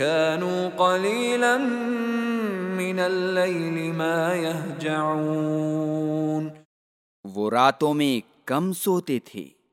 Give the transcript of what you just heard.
كانوا قليلا من الليل ما يهجعون۔ وہ راتوں میں کم سوتے تھے۔